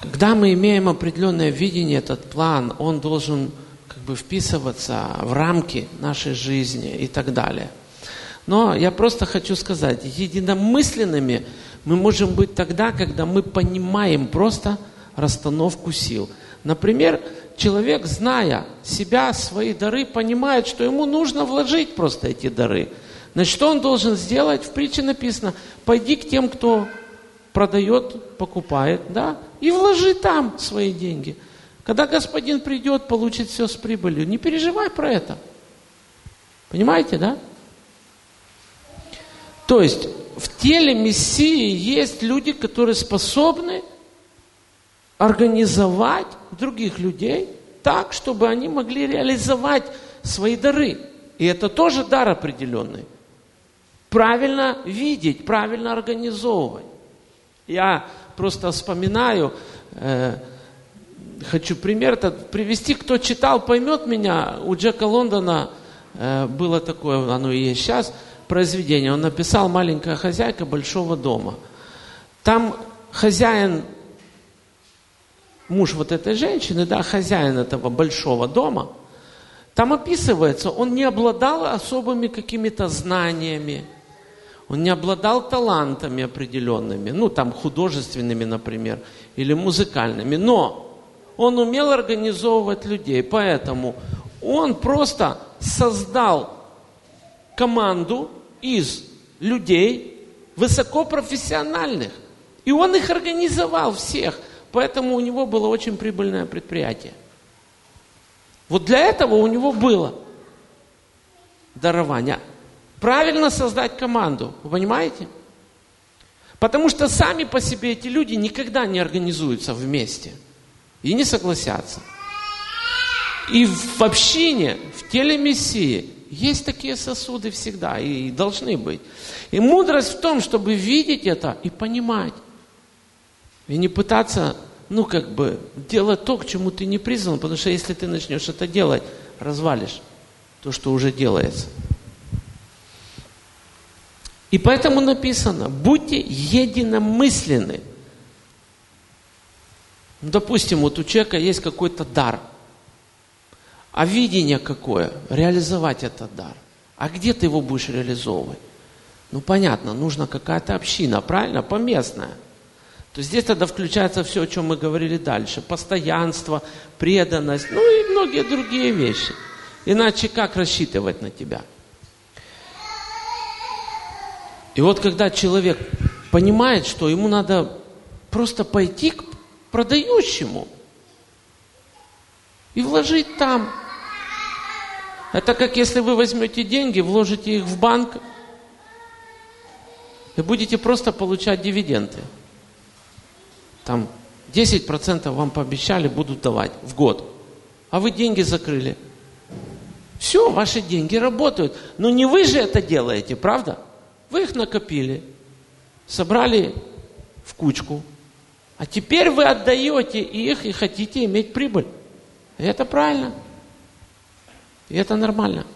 Когда мы имеем определенное видение, этот план, он должен как бы вписываться в рамки нашей жизни и так далее. Но я просто хочу сказать, единомысленными мы можем быть тогда, когда мы понимаем просто расстановку сил. Например, человек, зная себя, свои дары, понимает, что ему нужно вложить просто эти дары. Значит, что он должен сделать? В притче написано, пойди к тем, кто продает, покупает, да, и вложи там свои деньги. Когда господин придет, получит все с прибылью. Не переживай про это. Понимаете, да? То есть в теле Мессии есть люди, которые способны организовать других людей так, чтобы они могли реализовать свои дары. И это тоже дар определенный. Правильно видеть, правильно организовывать. Я просто вспоминаю, э, хочу пример этот привести, кто читал, поймет меня. У Джека Лондона э, было такое, оно и есть сейчас, произведение. Он написал «Маленькая хозяйка большого дома». Там хозяин, муж вот этой женщины, да, хозяин этого большого дома, там описывается, он не обладал особыми какими-то знаниями, он не обладал талантами определенными, ну там художественными, например, или музыкальными, но он умел организовывать людей, поэтому он просто создал команду из людей высокопрофессиональных, и он их организовал всех, поэтому у него было очень прибыльное предприятие. Вот для этого у него было дарование правильно создать команду. Вы понимаете? Потому что сами по себе эти люди никогда не организуются вместе и не согласятся. И в общине, в теле Мессии есть такие сосуды всегда и должны быть. И мудрость в том, чтобы видеть это и понимать. И не пытаться, ну как бы, делать то, к чему ты не призван, потому что если ты начнешь это делать, развалишь то, что уже делается. И поэтому написано, будьте единомысленны. Ну, допустим, вот у человека есть какой-то дар. А видение какое? Реализовать этот дар. А где ты его будешь реализовывать? Ну, понятно, нужна какая-то община, правильно? Поместная. То есть здесь тогда включается все, о чем мы говорили дальше. Постоянство, преданность, ну и многие другие вещи. Иначе как рассчитывать на тебя? И вот когда человек понимает, что ему надо просто пойти к продающему и вложить там. Это как если вы возьмете деньги, вложите их в банк и будете просто получать дивиденды. Там 10% вам пообещали будут давать в год. А вы деньги закрыли. Все, ваши деньги работают. Но не вы же это делаете, правда? Вы их накопили, собрали в кучку, а теперь вы отдаете их и хотите иметь прибыль. И это правильно. И это нормально.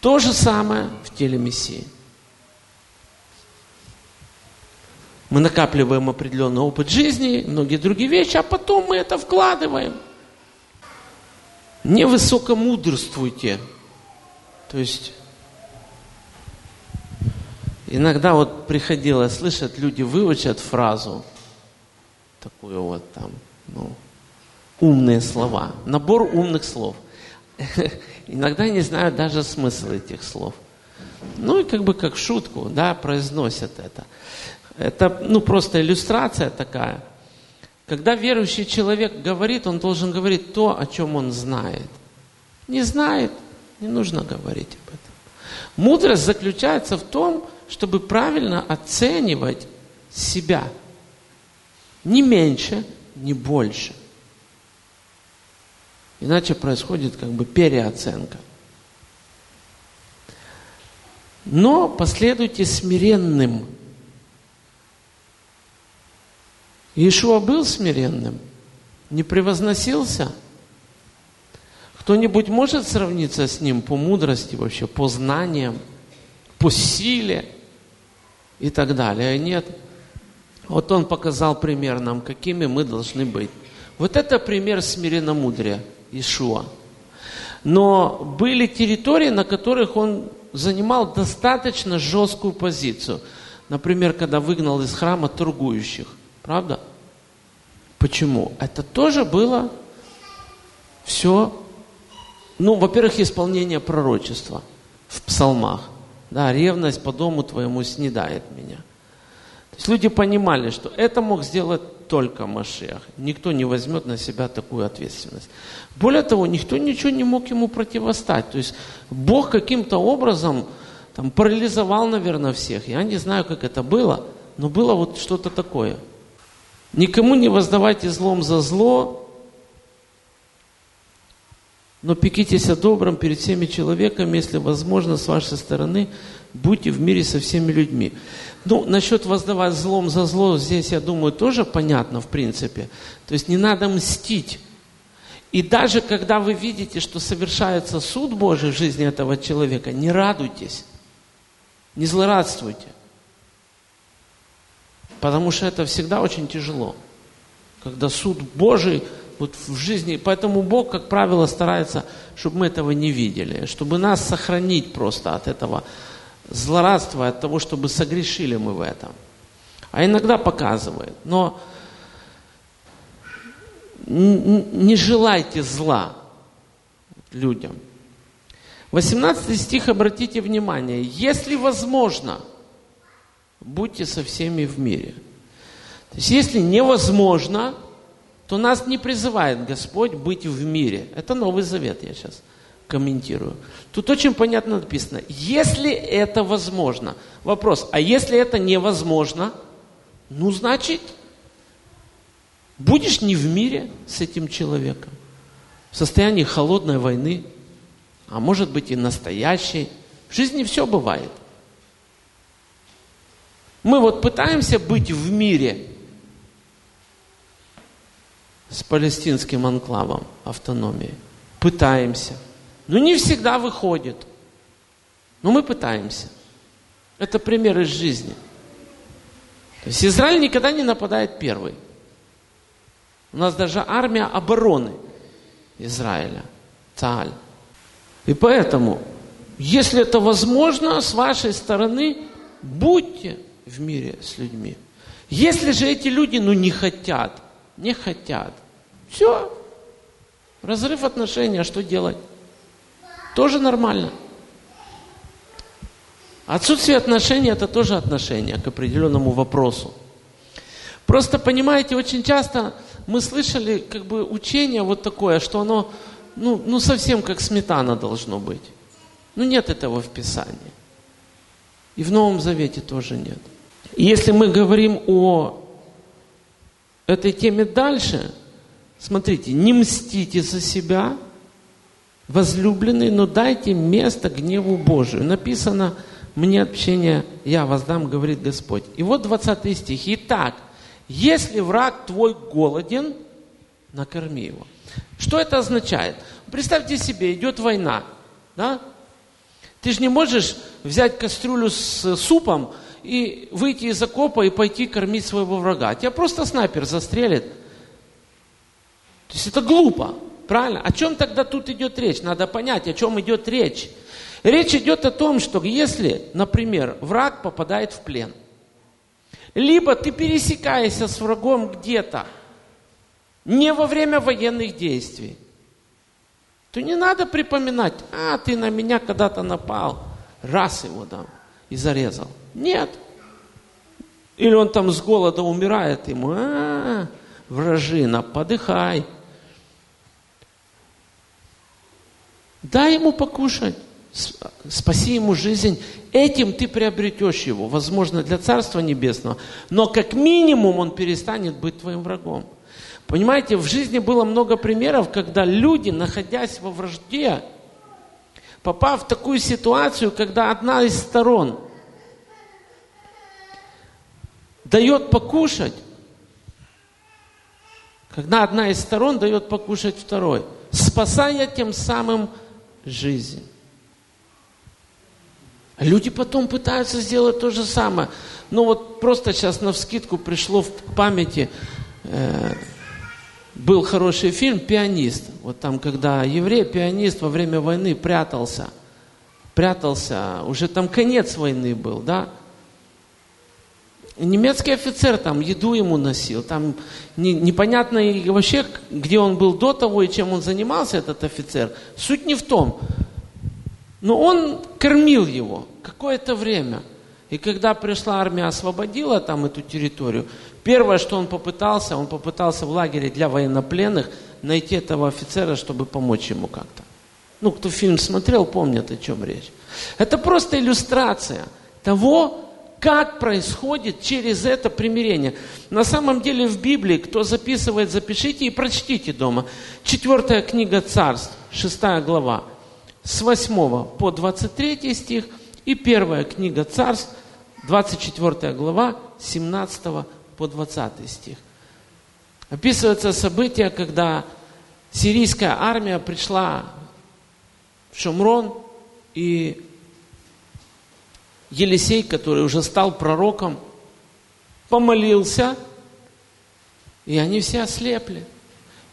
То же самое в теле Мессии. Мы накапливаем определенный опыт жизни, многие другие вещи, а потом мы это вкладываем. Не высокомудрствуйте. То есть иногда вот приходилось слышать, люди выучат фразу, такую вот там, ну, умные слова, набор умных слов. Иногда не знают даже смысл этих слов. Ну и как бы как шутку, да, произносят это. Это, ну, просто иллюстрация такая. Когда верующий человек говорит, он должен говорить то, о чем он знает. Не знает, не нужно говорить об этом. Мудрость заключается в том, чтобы правильно оценивать себя. Не меньше, не больше. Иначе происходит как бы переоценка. Но последуйте смиренным Иешуа был смиренным, не превозносился. Кто-нибудь может сравниться с ним по мудрости вообще, по знаниям, по силе и так далее? Нет. Вот он показал пример нам, какими мы должны быть. Вот это пример смиренномудрия Ишуа. Но были территории, на которых он занимал достаточно жесткую позицию. Например, когда выгнал из храма торгующих – Правда? Почему? Это тоже было все, ну, во-первых, исполнение пророчества в псалмах. Да, ревность по дому твоему снедает меня. То есть люди понимали, что это мог сделать только Машех. Никто не возьмет на себя такую ответственность. Более того, никто ничего не мог ему противостать. То есть Бог каким-то образом там, парализовал, наверное, всех. Я не знаю, как это было, но было вот что-то такое – Никому не воздавайте злом за зло, но пекитесь о добром перед всеми человеками, если возможно, с вашей стороны, будьте в мире со всеми людьми. Ну, насчет воздавать злом за зло, здесь, я думаю, тоже понятно, в принципе. То есть не надо мстить. И даже когда вы видите, что совершается суд Божий в жизни этого человека, не радуйтесь, не злорадствуйте. Потому что это всегда очень тяжело. Когда суд Божий вот в жизни, поэтому Бог, как правило, старается, чтобы мы этого не видели, чтобы нас сохранить просто от этого злорадства, от того, чтобы согрешили мы в этом. А иногда показывает. Но не желайте зла людям. 18 стих, обратите внимание, если возможно – будьте со всеми в мире. То есть, если невозможно, то нас не призывает Господь быть в мире. Это Новый Завет, я сейчас комментирую. Тут очень понятно написано, если это возможно. Вопрос, а если это невозможно, ну, значит, будешь не в мире с этим человеком, в состоянии холодной войны, а может быть и настоящей. В жизни все бывает – мы вот пытаемся быть в мире с палестинским анклавом автономии. Пытаемся. Но не всегда выходит. Но мы пытаемся. Это пример из жизни. То есть Израиль никогда не нападает первый. У нас даже армия обороны Израиля. Цаль. И поэтому, если это возможно, с вашей стороны, будьте в мире с людьми. Если же эти люди, ну, не хотят, не хотят, все, разрыв отношений, а что делать? Тоже нормально. Отсутствие отношений – это тоже отношение к определенному вопросу. Просто, понимаете, очень часто мы слышали как бы учение вот такое, что оно ну, ну совсем как сметана должно быть. Ну нет этого в Писании. И в Новом Завете тоже нет. И если мы говорим о этой теме дальше, смотрите, не мстите за себя, возлюбленные, но дайте место гневу Божию. Написано мне отпущение я воздам, говорит Господь. И вот 20 стих. Итак, если враг твой голоден, накорми его. Что это означает? Представьте себе, идет война, да? Ты же не можешь взять кастрюлю с супом и выйти из окопа и пойти кормить своего врага. Тебя просто снайпер застрелит. То есть это глупо, правильно? О чем тогда тут идет речь? Надо понять, о чем идет речь. Речь идет о том, что если, например, враг попадает в плен, либо ты пересекаешься с врагом где-то, не во время военных действий, то не надо припоминать, а, ты на меня когда-то напал, раз его дам и зарезал. Нет. Или он там с голода умирает, ему, а, вражина, подыхай. Дай ему покушать, спаси ему жизнь. Этим ты приобретешь его, возможно, для Царства Небесного. Но как минимум он перестанет быть твоим врагом. Понимаете, в жизни было много примеров, когда люди, находясь во вражде, попав в такую ситуацию, когда одна из сторон дает покушать, когда одна из сторон дает покушать второй, спасая тем самым жизнь. Люди потом пытаются сделать то же самое. Ну вот просто сейчас на вскидку пришло в памяти э, был хороший фильм «Пианист». Вот там, когда еврей, пианист во время войны прятался. Прятался. Уже там конец войны был, да? Немецкий офицер там еду ему носил. Там не, непонятно вообще, где он был до того и чем он занимался, этот офицер. Суть не в том. Но он кормил его какое-то время. И когда пришла армия, освободила там эту территорию, Первое, что он попытался, он попытался в лагере для военнопленных найти этого офицера, чтобы помочь ему как-то. Ну, кто фильм смотрел, помнит, о чем речь. Это просто иллюстрация того, как происходит через это примирение. На самом деле в Библии, кто записывает, запишите и прочтите дома. Четвертая книга Царств, шестая глава, с 8 по 23 стих, и первая книга Царств, 24 глава, 17 по 20 стих. Описывается событие, когда сирийская армия пришла в Шумрон, и Елисей, который уже стал пророком, помолился, и они все ослепли.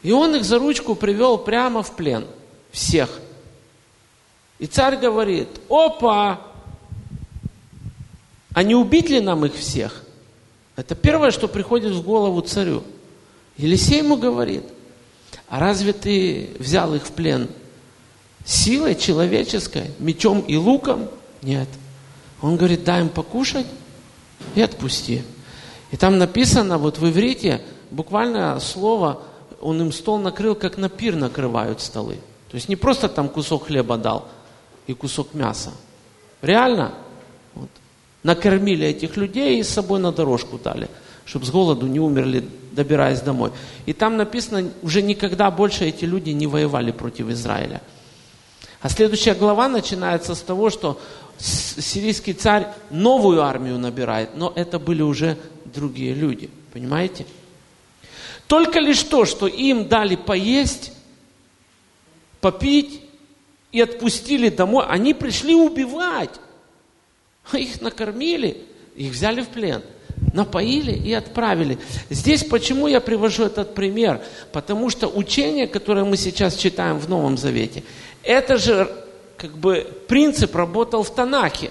И он их за ручку привел прямо в плен, всех. И царь говорит, опа, а не убить ли нам их всех? Это первое, что приходит в голову царю. Елисей ему говорит, а разве ты взял их в плен силой человеческой, мечом и луком? Нет. Он говорит, дай им покушать и отпусти. И там написано, вот в иврите, буквально слово, он им стол накрыл, как на пир накрывают столы. То есть не просто там кусок хлеба дал и кусок мяса. Реально, накормили этих людей и с собой на дорожку дали, чтобы с голоду не умерли, добираясь домой. И там написано, уже никогда больше эти люди не воевали против Израиля. А следующая глава начинается с того, что сирийский царь новую армию набирает, но это были уже другие люди. Понимаете? Только лишь то, что им дали поесть, попить и отпустили домой, они пришли убивать. Их накормили, их взяли в плен, напоили и отправили. Здесь почему я привожу этот пример? Потому что учение, которое мы сейчас читаем в Новом Завете, это же как бы принцип работал в Танахе.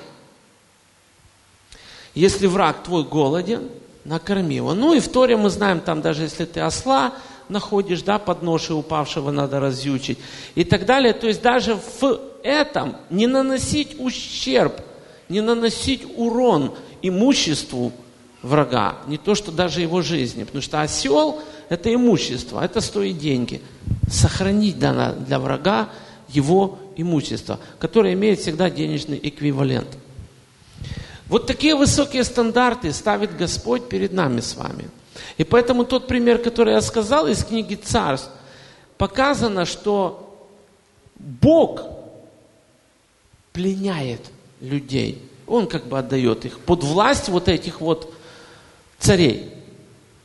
Если враг твой голоден, накорми его. Ну и в Торе мы знаем, там даже если ты осла находишь, да, под ношей упавшего надо разъючить и так далее. То есть даже в этом не наносить ущерб – не наносить урон имуществу врага, не то что даже его жизни, потому что осел – это имущество, это стоит деньги. Сохранить для, для врага его имущество, которое имеет всегда денежный эквивалент. Вот такие высокие стандарты ставит Господь перед нами с вами. И поэтому тот пример, который я сказал из книги Царств, показано, что Бог пленяет людей. Он как бы отдает их под власть вот этих вот царей.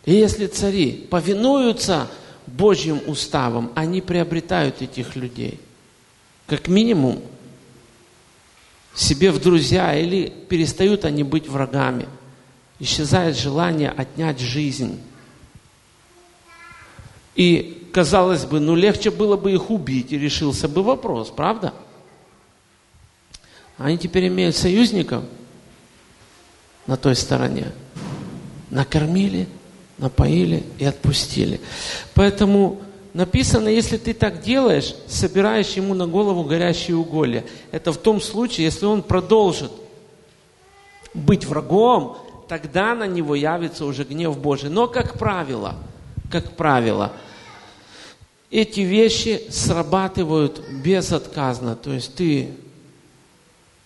И если цари повинуются Божьим уставам, они приобретают этих людей. Как минимум, себе в друзья, или перестают они быть врагами. Исчезает желание отнять жизнь. И, казалось бы, ну легче было бы их убить, и решился бы вопрос, правда? Они теперь имеют союзников на той стороне. Накормили, напоили и отпустили. Поэтому написано, если ты так делаешь, собираешь ему на голову горящие уголья. Это в том случае, если он продолжит быть врагом, тогда на него явится уже гнев Божий. Но, как правило, как правило, эти вещи срабатывают безотказно. То есть ты,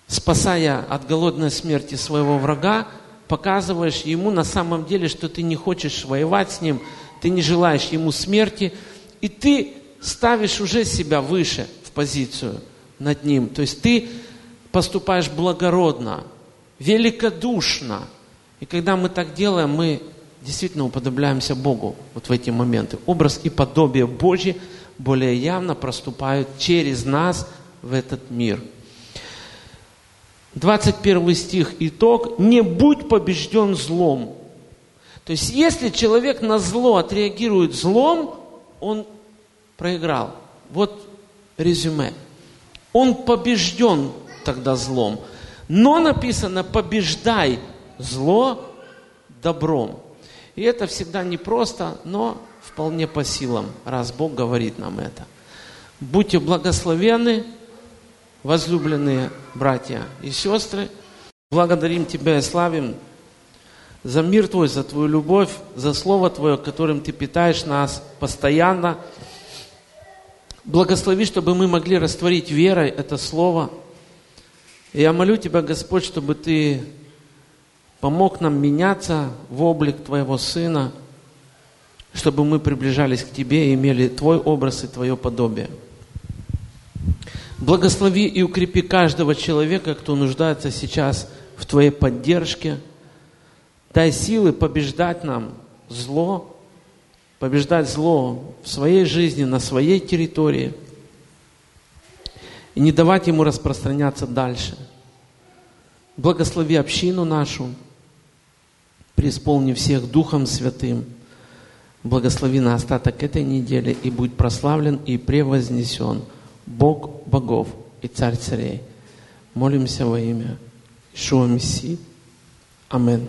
спасая от голодной смерти своего врага, показываешь ему на самом деле, что ты не хочешь воевать с ним, ты не желаешь ему смерти, и ты ставишь уже себя выше в позицию над ним. То есть ты поступаешь благородно, великодушно. И когда мы так делаем, мы действительно уподобляемся Богу вот в эти моменты. Образ и подобие Божье более явно проступают через нас в этот мир – 21 стих, итог. «Не будь побежден злом». То есть, если человек на зло отреагирует злом, он проиграл. Вот резюме. Он побежден тогда злом. Но написано, побеждай зло добром. И это всегда непросто, но вполне по силам, раз Бог говорит нам это. Будьте благословенны, возлюбленные братья и сестры, благодарим Тебя и славим за мир Твой, за Твою любовь, за Слово Твое, которым Ты питаешь нас постоянно. Благослови, чтобы мы могли растворить верой это Слово. И я молю Тебя, Господь, чтобы Ты помог нам меняться в облик Твоего Сына, чтобы мы приближались к Тебе и имели Твой образ и Твое подобие. Благослови и укрепи каждого человека, кто нуждается сейчас в Твоей поддержке. Дай силы побеждать нам зло, побеждать зло в своей жизни, на своей территории. И не давать ему распространяться дальше. Благослови общину нашу, преисполни всех Духом Святым. Благослови на остаток этой недели и будь прославлен и превознесен – Бог богов и Царь царей. Молимся во имя Ишуа Мессии. Аминь.